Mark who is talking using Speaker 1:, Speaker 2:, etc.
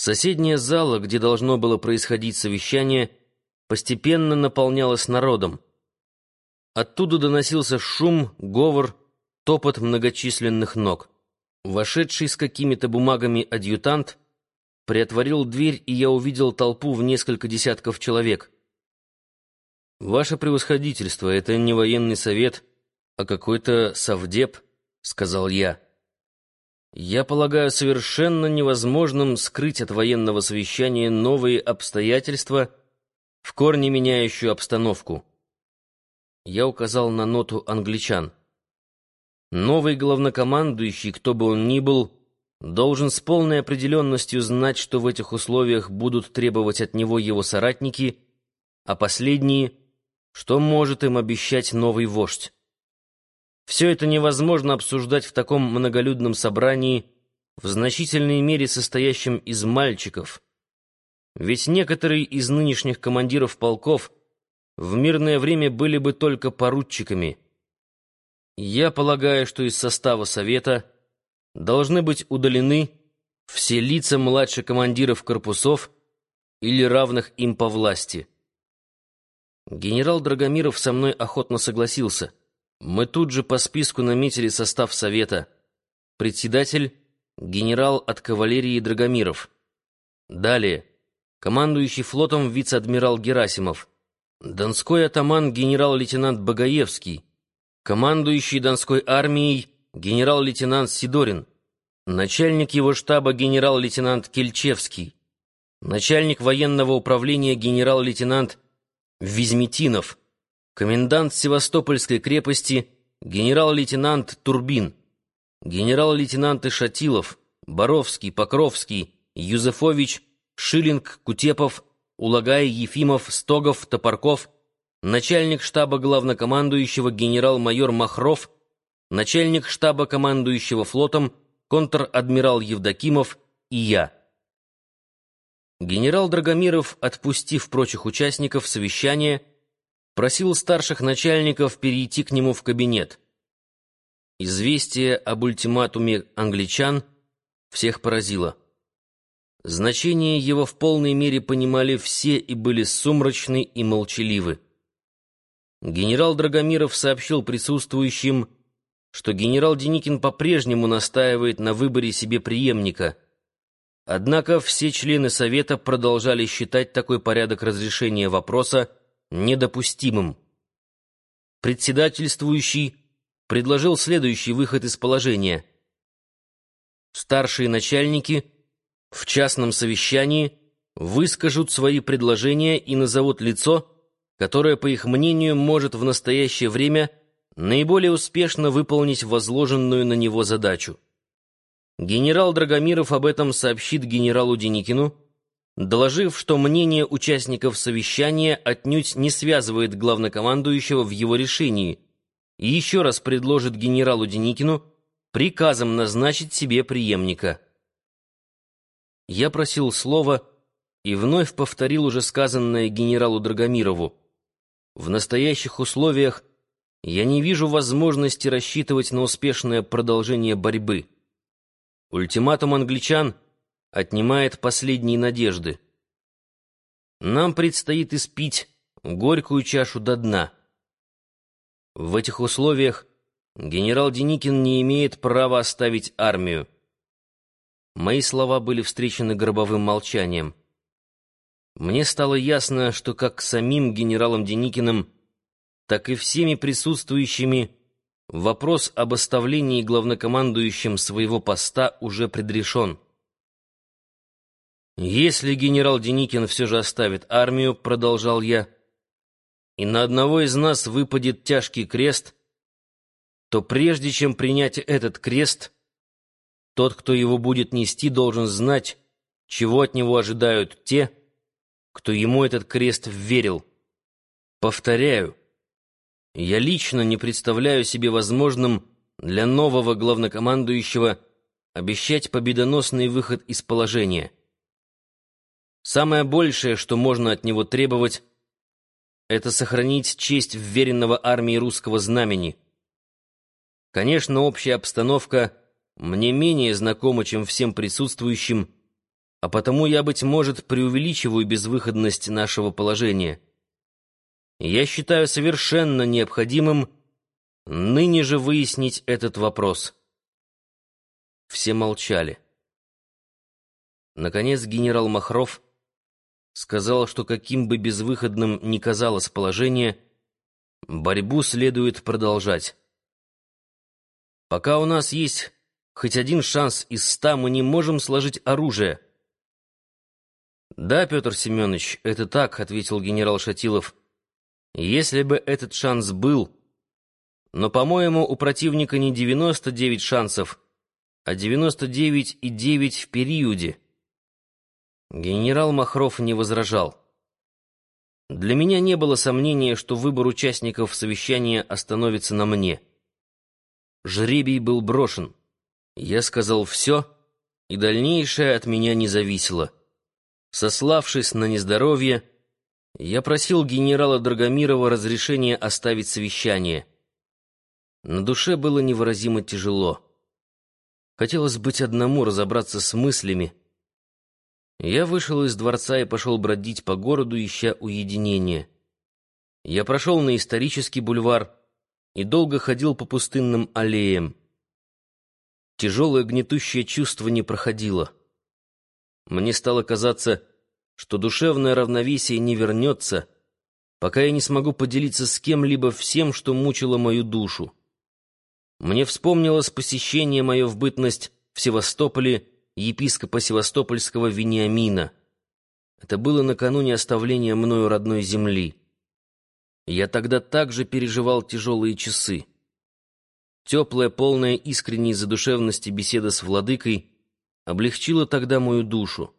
Speaker 1: Соседняя зала, где должно было происходить совещание, постепенно наполнялась народом. Оттуда доносился шум, говор, топот многочисленных ног. Вошедший с какими-то бумагами адъютант приотворил дверь, и я увидел толпу в несколько десятков человек. «Ваше превосходительство, это не военный совет, а какой-то совдеп», — сказал я. Я полагаю совершенно невозможным скрыть от военного совещания новые обстоятельства, в корне меняющую обстановку. Я указал на ноту англичан. Новый главнокомандующий, кто бы он ни был, должен с полной определенностью знать, что в этих условиях будут требовать от него его соратники, а последние, что может им обещать новый вождь. Все это невозможно обсуждать в таком многолюдном собрании, в значительной мере состоящем из мальчиков. Ведь некоторые из нынешних командиров полков в мирное время были бы только поручиками. Я полагаю, что из состава Совета должны быть удалены все лица младше командиров корпусов или равных им по власти. Генерал Драгомиров со мной охотно согласился — мы тут же по списку наметили состав совета. Председатель — генерал от кавалерии Драгомиров. Далее — командующий флотом вице-адмирал Герасимов. Донской атаман генерал-лейтенант Багаевский. Командующий Донской армией генерал-лейтенант Сидорин. Начальник его штаба генерал-лейтенант Кельчевский. Начальник военного управления генерал-лейтенант Визметинов комендант Севастопольской крепости генерал-лейтенант Турбин, генерал-лейтенанты Шатилов, Боровский, Покровский, Юзефович, Шилинг, Кутепов, Улагай, Ефимов, Стогов, Топорков, начальник штаба главнокомандующего генерал-майор Махров, начальник штаба командующего флотом контр-адмирал Евдокимов и я. Генерал Драгомиров, отпустив прочих участников совещания, просил старших начальников перейти к нему в кабинет. Известие об ультиматуме англичан всех поразило. Значение его в полной мере понимали все и были сумрачны и молчаливы. Генерал Драгомиров сообщил присутствующим, что генерал Деникин по-прежнему настаивает на выборе себе преемника. Однако все члены Совета продолжали считать такой порядок разрешения вопроса недопустимым. Председательствующий предложил следующий выход из положения. Старшие начальники в частном совещании выскажут свои предложения и назовут лицо, которое, по их мнению, может в настоящее время наиболее успешно выполнить возложенную на него задачу. Генерал Драгомиров об этом сообщит генералу Деникину, доложив, что мнение участников совещания отнюдь не связывает главнокомандующего в его решении, и еще раз предложит генералу Деникину приказом назначить себе преемника. Я просил слова и вновь повторил уже сказанное генералу Драгомирову. В настоящих условиях я не вижу возможности рассчитывать на успешное продолжение борьбы. Ультиматум англичан — отнимает последние надежды. Нам предстоит испить горькую чашу до дна. В этих условиях генерал Деникин не имеет права оставить армию. Мои слова были встречены гробовым молчанием. Мне стало ясно, что как самим генералом Деникиным, так и всеми присутствующими вопрос об оставлении главнокомандующим своего поста уже предрешен. «Если генерал Деникин все же оставит армию, — продолжал я, — и на одного из нас выпадет тяжкий крест, то прежде чем принять этот крест, тот, кто его будет нести, должен знать, чего от него ожидают те, кто ему этот крест верил. Повторяю, я лично не представляю себе возможным для нового главнокомандующего обещать победоносный выход из положения». Самое большее, что можно от него требовать, это сохранить честь вверенного армии русского знамени. Конечно, общая обстановка мне менее знакома, чем всем присутствующим, а потому я, быть может, преувеличиваю безвыходность нашего положения. Я считаю совершенно необходимым ныне же выяснить этот вопрос. Все молчали. Наконец генерал Махров сказал, что каким бы безвыходным ни казалось положение, борьбу следует продолжать. Пока у нас есть хоть один шанс из ста, мы не можем сложить оружие. «Да, Петр Семенович, это так», — ответил генерал Шатилов. «Если бы этот шанс был, но, по-моему, у противника не 99 шансов, а 99,9 в периоде». Генерал Махров не возражал. Для меня не было сомнения, что выбор участников совещания остановится на мне. Жребий был брошен. Я сказал «все», и дальнейшее от меня не зависело. Сославшись на нездоровье, я просил генерала Драгомирова разрешения оставить совещание. На душе было невыразимо тяжело. Хотелось быть одному, разобраться с мыслями, я вышел из дворца и пошел бродить по городу, ища уединения. Я прошел на исторический бульвар и долго ходил по пустынным аллеям. Тяжелое гнетущее чувство не проходило. Мне стало казаться, что душевное равновесие не вернется, пока я не смогу поделиться с кем-либо всем, что мучило мою душу. Мне вспомнилось посещение мое в бытность в Севастополе епископа Севастопольского Вениамина. Это было накануне оставления мною родной земли. Я тогда также переживал тяжелые часы. Теплая, полная искренней задушевности беседа с владыкой облегчила тогда мою душу.